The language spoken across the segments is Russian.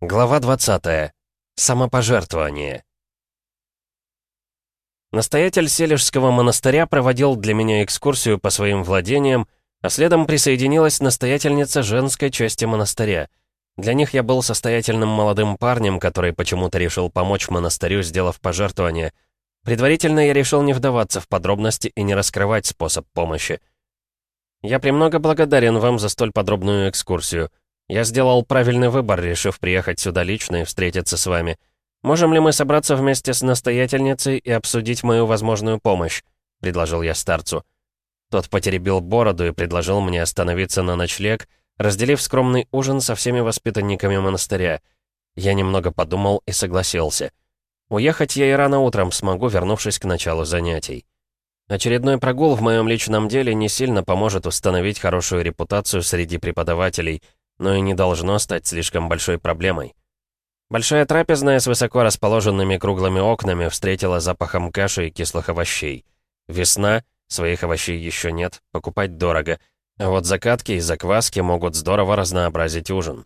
Глава 20. Самопожертвование. Настоятель Сележского монастыря проводил для меня экскурсию по своим владениям, а следом присоединилась настоятельница женской части монастыря. Для них я был состоятельным молодым парнем, который почему-то решил помочь монастырю, сделав пожертвование. Предварительно я решил не вдаваться в подробности и не раскрывать способ помощи. Я премного благодарен вам за столь подробную экскурсию. Я сделал правильный выбор, решив приехать сюда лично и встретиться с вами. Можем ли мы собраться вместе с настоятельницей и обсудить мою возможную помощь?» — предложил я старцу. Тот потеребил бороду и предложил мне остановиться на ночлег, разделив скромный ужин со всеми воспитанниками монастыря. Я немного подумал и согласился. Уехать я и рано утром смогу, вернувшись к началу занятий. Очередной прогул в моем личном деле не сильно поможет установить хорошую репутацию среди преподавателей — но и не должно стать слишком большой проблемой. Большая трапезная с высоко расположенными круглыми окнами встретила запахом каши и кислых овощей. Весна, своих овощей еще нет, покупать дорого, а вот закатки и закваски могут здорово разнообразить ужин.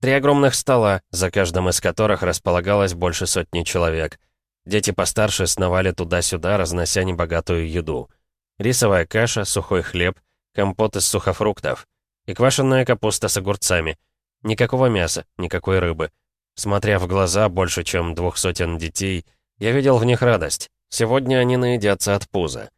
Три огромных стола, за каждым из которых располагалось больше сотни человек. Дети постарше сновали туда-сюда, разнося небогатую еду. Рисовая каша, сухой хлеб, компот из сухофруктов. И квашеная капуста с огурцами. Никакого мяса, никакой рыбы. Смотря в глаза больше, чем двух сотен детей, я видел в них радость. Сегодня они наедятся от пуза.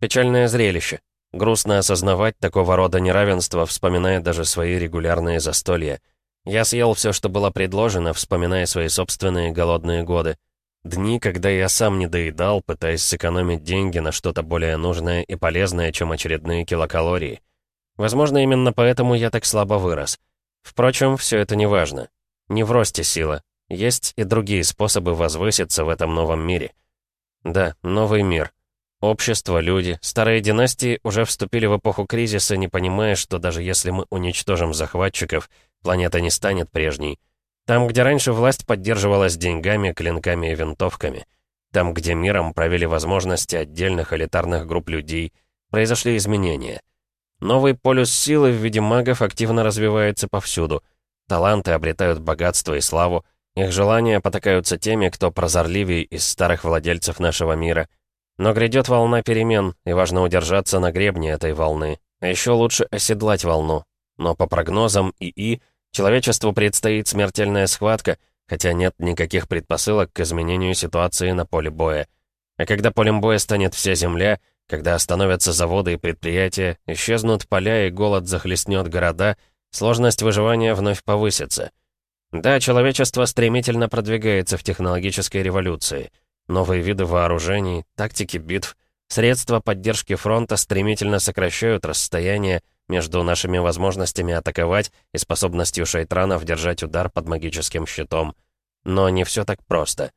Печальное зрелище. Грустно осознавать такого рода неравенство, вспоминая даже свои регулярные застолья. Я съел все, что было предложено, вспоминая свои собственные голодные годы. Дни, когда я сам не доедал, пытаясь сэкономить деньги на что-то более нужное и полезное, чем очередные килокалории. Возможно, именно поэтому я так слабо вырос. Впрочем, все это не важно. Не в росте сила. Есть и другие способы возвыситься в этом новом мире. Да, новый мир. Общество, люди, старые династии уже вступили в эпоху кризиса, не понимая, что даже если мы уничтожим захватчиков, планета не станет прежней. Там, где раньше власть поддерживалась деньгами, клинками и винтовками. Там, где миром правили возможности отдельных элитарных групп людей, произошли изменения. Новый полюс силы в виде магов активно развивается повсюду. Таланты обретают богатство и славу. Их желания потакаются теми, кто прозорливее из старых владельцев нашего мира. Но грядет волна перемен, и важно удержаться на гребне этой волны. А еще лучше оседлать волну. Но по прогнозам ИИ, человечеству предстоит смертельная схватка, хотя нет никаких предпосылок к изменению ситуации на поле боя. А когда полем боя станет вся Земля, когда остановятся заводы и предприятия, исчезнут поля и голод захлестнет города, сложность выживания вновь повысится. Да, человечество стремительно продвигается в технологической революции. Новые виды вооружений, тактики битв, средства поддержки фронта стремительно сокращают расстояние между нашими возможностями атаковать и способностью шайтранов держать удар под магическим щитом. Но не все так просто.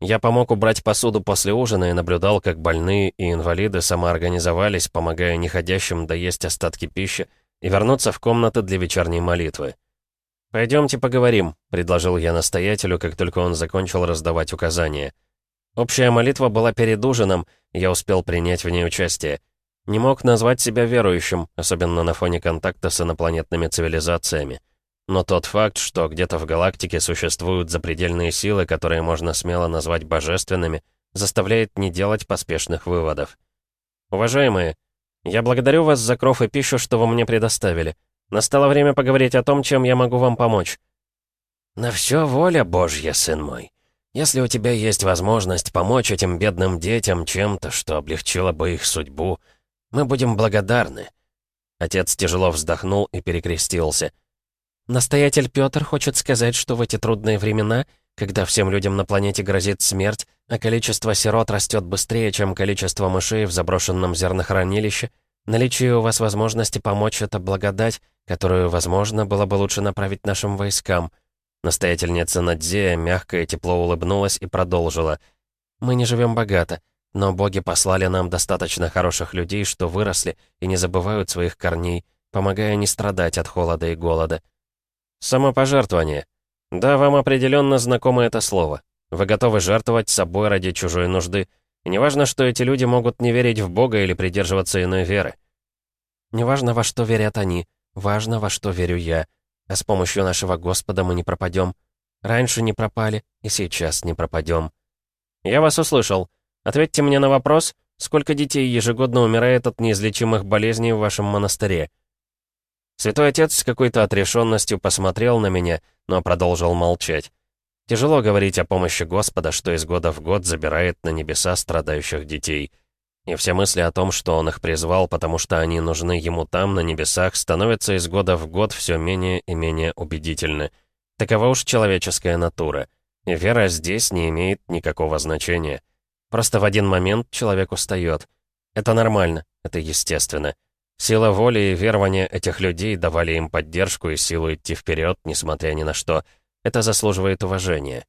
Я помог убрать посуду после ужина и наблюдал, как больные и инвалиды самоорганизовались, помогая неходящим доесть остатки пищи и вернуться в комнаты для вечерней молитвы. «Пойдемте поговорим», — предложил я настоятелю, как только он закончил раздавать указания. Общая молитва была перед ужином, я успел принять в ней участие. Не мог назвать себя верующим, особенно на фоне контакта с инопланетными цивилизациями. Но тот факт, что где-то в галактике существуют запредельные силы, которые можно смело назвать божественными, заставляет не делать поспешных выводов. Уважаемые, я благодарю вас за кров и пищу, что вы мне предоставили. Настало время поговорить о том, чем я могу вам помочь. На все воля Божья, сын мой. Если у тебя есть возможность помочь этим бедным детям чем-то, что облегчило бы их судьбу, мы будем благодарны. Отец тяжело вздохнул и перекрестился — Настоятель Пётр хочет сказать, что в эти трудные времена, когда всем людям на планете грозит смерть, а количество сирот растет быстрее, чем количество мышей в заброшенном зернохранилище, наличие у вас возможности помочь — это благодать, которую, возможно, было бы лучше направить нашим войскам. Настоятельница Надзея мягко и тепло улыбнулась и продолжила. «Мы не живем богато, но боги послали нам достаточно хороших людей, что выросли и не забывают своих корней, помогая не страдать от холода и голода». Самопожертвование. Да, вам определенно знакомо это слово. Вы готовы жертвовать собой ради чужой нужды. И неважно, что эти люди могут не верить в Бога или придерживаться иной веры. Неважно, во что верят они, важно, во что верю я. А с помощью нашего Господа мы не пропадем. Раньше не пропали, и сейчас не пропадем. Я вас услышал. Ответьте мне на вопрос, сколько детей ежегодно умирает от неизлечимых болезней в вашем монастыре? Святой Отец с какой-то отрешенностью посмотрел на меня, но продолжил молчать. Тяжело говорить о помощи Господа, что из года в год забирает на небеса страдающих детей. И все мысли о том, что Он их призвал, потому что они нужны Ему там, на небесах, становятся из года в год все менее и менее убедительны. Такова уж человеческая натура. И вера здесь не имеет никакого значения. Просто в один момент человек устает. Это нормально, это естественно. Сила воли и верования этих людей давали им поддержку и силу идти вперед, несмотря ни на что. Это заслуживает уважения.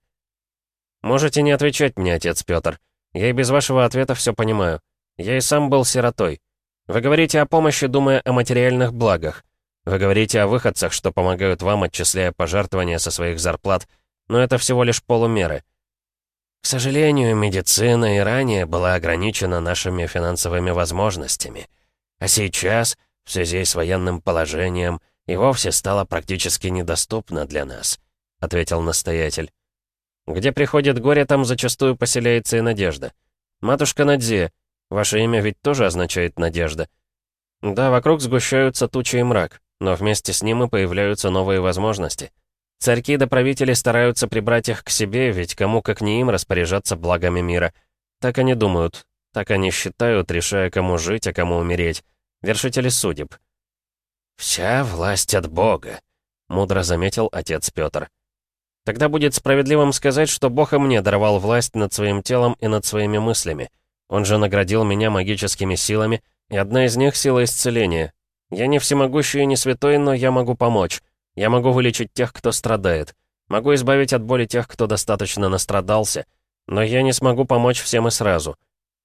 Можете не отвечать мне, отец Петр. Я и без вашего ответа все понимаю. Я и сам был сиротой. Вы говорите о помощи, думая о материальных благах. Вы говорите о выходцах, что помогают вам, отчисляя пожертвования со своих зарплат, но это всего лишь полумеры. К сожалению, медицина и ранее была ограничена нашими финансовыми возможностями. А сейчас, в связи с военным положением, и вовсе стало практически недоступно для нас», — ответил настоятель. «Где приходит горе, там зачастую поселяется и надежда. Матушка Надзе, ваше имя ведь тоже означает «надежда». Да, вокруг сгущаются тучи и мрак, но вместе с ним и появляются новые возможности. Царьки да правители стараются прибрать их к себе, ведь кому как не им распоряжаться благами мира. Так они думают, так они считают, решая, кому жить, а кому умереть. Вершители судеб. «Вся власть от Бога», — мудро заметил отец Петр. «Тогда будет справедливым сказать, что Бог и мне даровал власть над своим телом и над своими мыслями. Он же наградил меня магическими силами, и одна из них — сила исцеления. Я не всемогущий и не святой, но я могу помочь. Я могу вылечить тех, кто страдает. Могу избавить от боли тех, кто достаточно настрадался. Но я не смогу помочь всем и сразу.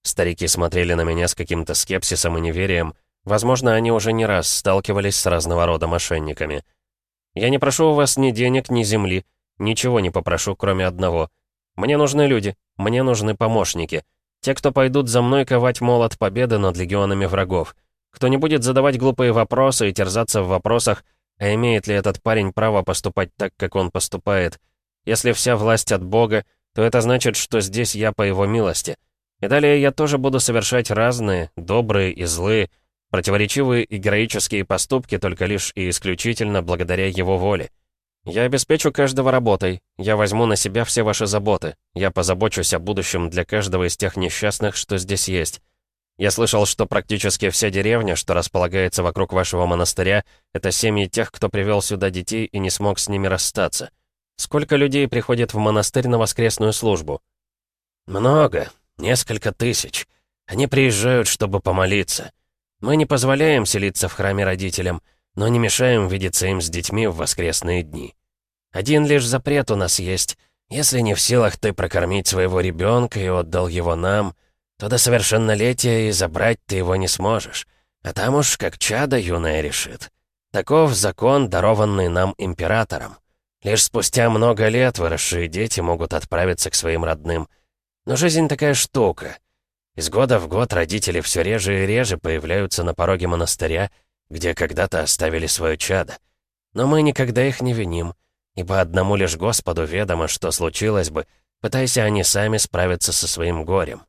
Старики смотрели на меня с каким-то скепсисом и неверием. Возможно, они уже не раз сталкивались с разного рода мошенниками. «Я не прошу у вас ни денег, ни земли. Ничего не попрошу, кроме одного. Мне нужны люди, мне нужны помощники. Те, кто пойдут за мной ковать молот победы над легионами врагов. Кто не будет задавать глупые вопросы и терзаться в вопросах, а имеет ли этот парень право поступать так, как он поступает. Если вся власть от Бога, то это значит, что здесь я по его милости». И далее я тоже буду совершать разные, добрые и злые, противоречивые и героические поступки только лишь и исключительно благодаря его воле. Я обеспечу каждого работой, я возьму на себя все ваши заботы, я позабочусь о будущем для каждого из тех несчастных, что здесь есть. Я слышал, что практически вся деревня, что располагается вокруг вашего монастыря, это семьи тех, кто привел сюда детей и не смог с ними расстаться. Сколько людей приходит в монастырь на воскресную службу? Много, Несколько тысяч. Они приезжают, чтобы помолиться. Мы не позволяем селиться в храме родителям, но не мешаем видеться им с детьми в воскресные дни. Один лишь запрет у нас есть. Если не в силах ты прокормить своего ребенка и отдал его нам, то до совершеннолетия и забрать ты его не сможешь. А там уж как чадо юное решит. Таков закон, дарованный нам императором. Лишь спустя много лет выросшие дети могут отправиться к своим родным – но жизнь такая штука. Из года в год родители все реже и реже появляются на пороге монастыря, где когда-то оставили свое чадо. Но мы никогда их не виним, ибо одному лишь Господу ведомо, что случилось бы, пытаясь они сами справиться со своим горем.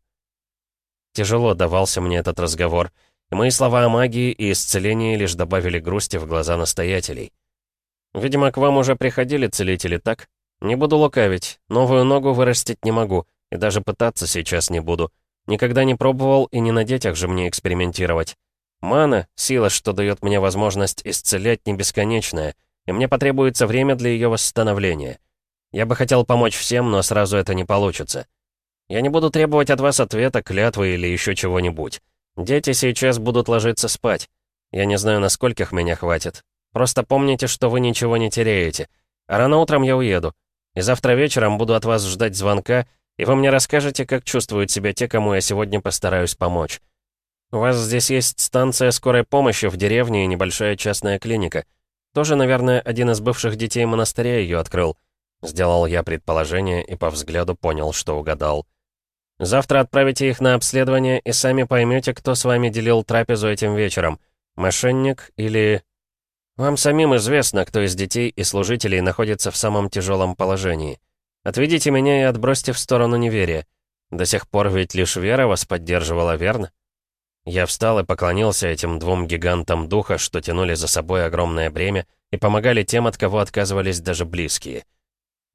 Тяжело давался мне этот разговор, и мои слова о магии и исцелении лишь добавили грусти в глаза настоятелей. «Видимо, к вам уже приходили целители, так? Не буду лукавить, новую ногу вырастить не могу, и даже пытаться сейчас не буду. Никогда не пробовал и не на детях же мне экспериментировать. Мана — сила, что дает мне возможность исцелять не бесконечная, и мне потребуется время для ее восстановления. Я бы хотел помочь всем, но сразу это не получится. Я не буду требовать от вас ответа, клятвы или еще чего-нибудь. Дети сейчас будут ложиться спать. Я не знаю, на скольких меня хватит. Просто помните, что вы ничего не теряете. А рано утром я уеду. И завтра вечером буду от вас ждать звонка — и вы мне расскажете, как чувствуют себя те, кому я сегодня постараюсь помочь. У вас здесь есть станция скорой помощи в деревне и небольшая частная клиника. Тоже, наверное, один из бывших детей монастыря ее открыл. Сделал я предположение и по взгляду понял, что угадал. Завтра отправите их на обследование и сами поймете, кто с вами делил трапезу этим вечером. Мошенник или... Вам самим известно, кто из детей и служителей находится в самом тяжелом положении. Отведите меня и отбросьте в сторону неверия. До сих пор ведь лишь вера вас поддерживала, верно? Я встал и поклонился этим двум гигантам духа, что тянули за собой огромное бремя и помогали тем, от кого отказывались даже близкие.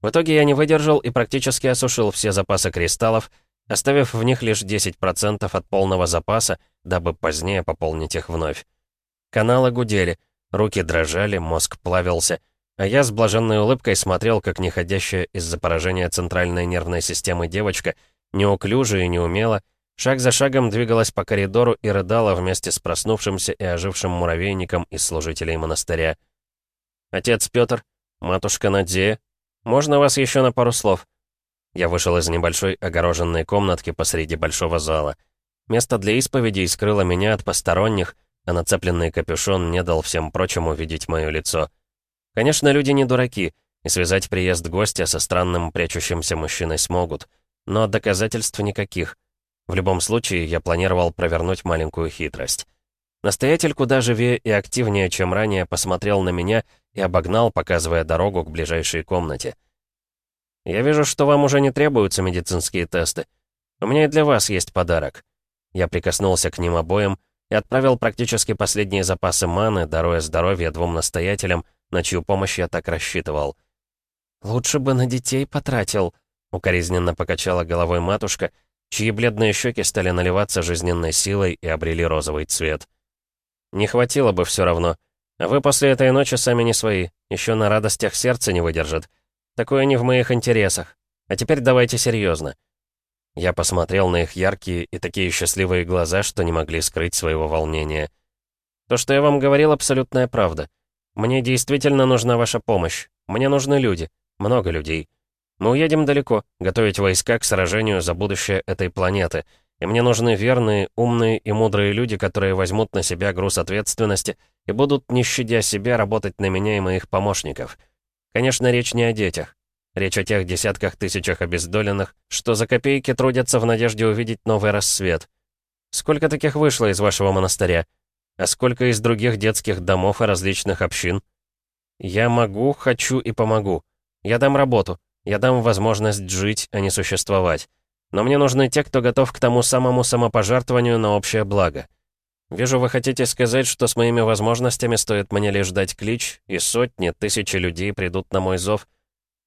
В итоге я не выдержал и практически осушил все запасы кристаллов, оставив в них лишь 10% от полного запаса, дабы позднее пополнить их вновь. Каналы гудели, руки дрожали, мозг плавился, а я с блаженной улыбкой смотрел, как неходящая из-за поражения центральной нервной системы девочка, неуклюже и неумело, Шаг за шагом двигалась по коридору и рыдала вместе с проснувшимся и ожившим муравейником из служителей монастыря. «Отец Пётр, матушка Надея, можно вас еще на пару слов?» Я вышел из небольшой огороженной комнатки посреди большого зала. Место для исповедей скрыло меня от посторонних, а нацепленный капюшон не дал всем прочим увидеть мое лицо. Конечно, люди не дураки, и связать приезд гостя со странным прячущимся мужчиной смогут, но доказательств никаких — в любом случае, я планировал провернуть маленькую хитрость. Настоятель куда живее и активнее, чем ранее, посмотрел на меня и обогнал, показывая дорогу к ближайшей комнате. «Я вижу, что вам уже не требуются медицинские тесты. У меня и для вас есть подарок». Я прикоснулся к ним обоим и отправил практически последние запасы маны, даруя здоровье двум настоятелям, на чью помощь я так рассчитывал. «Лучше бы на детей потратил», — укоризненно покачала головой матушка — чьи бледные щеки стали наливаться жизненной силой и обрели розовый цвет. «Не хватило бы все равно. А вы после этой ночи сами не свои, еще на радостях сердце не выдержит. Такое не в моих интересах. А теперь давайте серьезно. Я посмотрел на их яркие и такие счастливые глаза, что не могли скрыть своего волнения. То, что я вам говорил, абсолютная правда. Мне действительно нужна ваша помощь. Мне нужны люди. Много людей. Мы уедем далеко, готовить войска к сражению за будущее этой планеты. И мне нужны верные, умные и мудрые люди, которые возьмут на себя груз ответственности и будут, не щадя себя, работать на меня и моих помощников. Конечно, речь не о детях. Речь о тех десятках тысячах обездоленных, что за копейки трудятся в надежде увидеть новый рассвет. Сколько таких вышло из вашего монастыря? А сколько из других детских домов и различных общин? Я могу, хочу и помогу. Я дам работу. Я дам возможность жить, а не существовать. Но мне нужны те, кто готов к тому самому самопожертвованию на общее благо. Вижу, вы хотите сказать, что с моими возможностями стоит мне лишь дать клич, и сотни, тысячи людей придут на мой зов.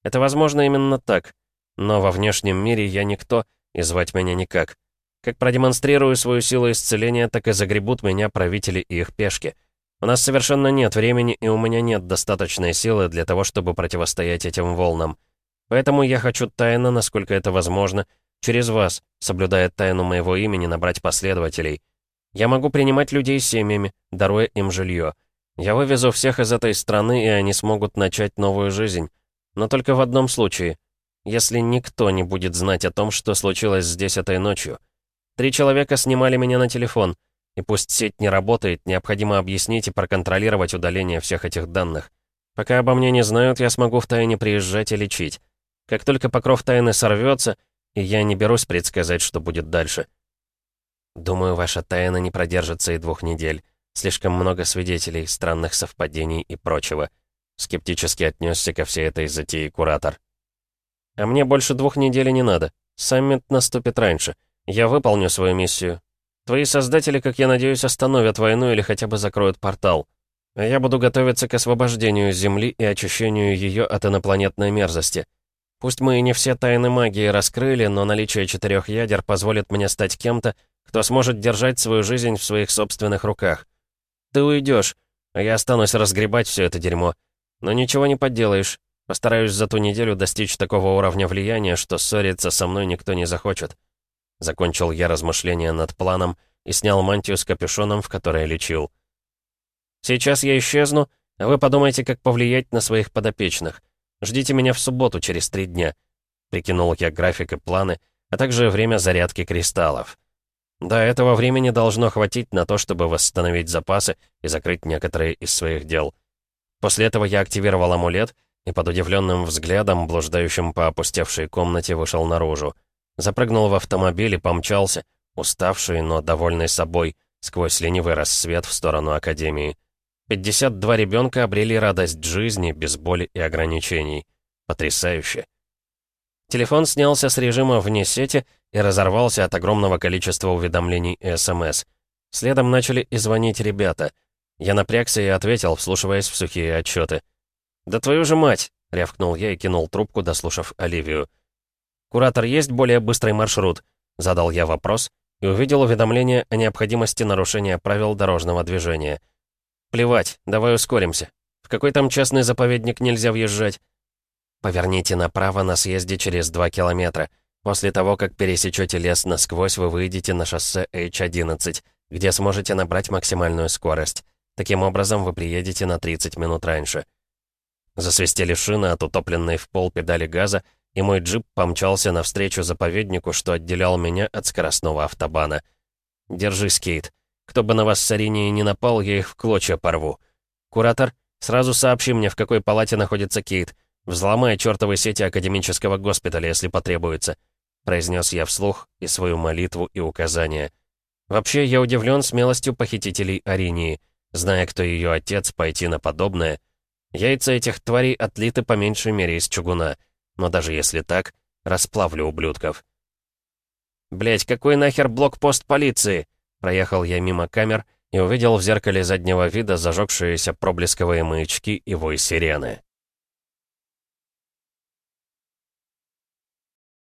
Это возможно именно так. Но во внешнем мире я никто, и звать меня никак. Как продемонстрирую свою силу исцеления, так и загребут меня правители и их пешки. У нас совершенно нет времени, и у меня нет достаточной силы для того, чтобы противостоять этим волнам. Поэтому я хочу тайно, насколько это возможно, через вас, соблюдая тайну моего имени, набрать последователей. Я могу принимать людей семьями, даруя им жилье. Я вывезу всех из этой страны, и они смогут начать новую жизнь. Но только в одном случае. Если никто не будет знать о том, что случилось здесь этой ночью. Три человека снимали меня на телефон, и пусть сеть не работает, необходимо объяснить и проконтролировать удаление всех этих данных. Пока обо мне не знают, я смогу втайне приезжать и лечить. Как только покров тайны сорвется, и я не берусь предсказать, что будет дальше. Думаю, ваша тайна не продержится и двух недель. Слишком много свидетелей, странных совпадений и прочего. Скептически отнесся ко всей этой затее куратор. А мне больше двух недель не надо. Саммит наступит раньше. Я выполню свою миссию. Твои создатели, как я надеюсь, остановят войну или хотя бы закроют портал. Я буду готовиться к освобождению Земли и очищению ее от инопланетной мерзости. Пусть мы и не все тайны магии раскрыли, но наличие четырех ядер позволит мне стать кем-то, кто сможет держать свою жизнь в своих собственных руках. Ты уйдешь, а я останусь разгребать все это дерьмо. Но ничего не поделаешь. Постараюсь за ту неделю достичь такого уровня влияния, что ссориться со мной никто не захочет. Закончил я размышления над планом и снял мантию с капюшоном, в которой лечил. Сейчас я исчезну, а вы подумайте, как повлиять на своих подопечных. Ждите меня в субботу через три дня». Прикинул я график и планы, а также время зарядки кристаллов. До этого времени должно хватить на то, чтобы восстановить запасы и закрыть некоторые из своих дел. После этого я активировал амулет и под удивленным взглядом, блуждающим по опустевшей комнате, вышел наружу. Запрыгнул в автомобиль и помчался, уставший, но довольный собой, сквозь ленивый рассвет в сторону Академии. 52 ребенка обрели радость жизни без боли и ограничений. Потрясающе. Телефон снялся с режима вне сети и разорвался от огромного количества уведомлений и СМС. Следом начали и звонить ребята. Я напрягся и ответил, вслушиваясь в сухие отчеты. «Да твою же мать!» — рявкнул я и кинул трубку, дослушав Оливию. «Куратор, есть более быстрый маршрут?» — задал я вопрос и увидел уведомление о необходимости нарушения правил дорожного движения. «Плевать, давай ускоримся. В какой там частный заповедник нельзя въезжать?» «Поверните направо на съезде через 2 километра. После того, как пересечете лес насквозь, вы выйдете на шоссе H11, где сможете набрать максимальную скорость. Таким образом, вы приедете на 30 минут раньше». Засвистели шины от утопленной в пол педали газа, и мой джип помчался навстречу заповеднику, что отделял меня от скоростного автобана. «Держись, Кейт. Кто бы на вас с Аринией не напал, я их в клочья порву. Куратор, сразу сообщи мне, в какой палате находится Кейт. Взломай чертовы сети академического госпиталя, если потребуется», — произнес я вслух и свою молитву и указания. Вообще, я удивлен смелостью похитителей Аринии. Зная, кто ее отец, пойти на подобное. Яйца этих тварей отлиты по меньшей мере из чугуна — но даже если так, расплавлю ублюдков. Блять, какой нахер блокпост полиции? Проехал я мимо камер и увидел в зеркале заднего вида зажегшиеся проблесковые маячки и вой сирены.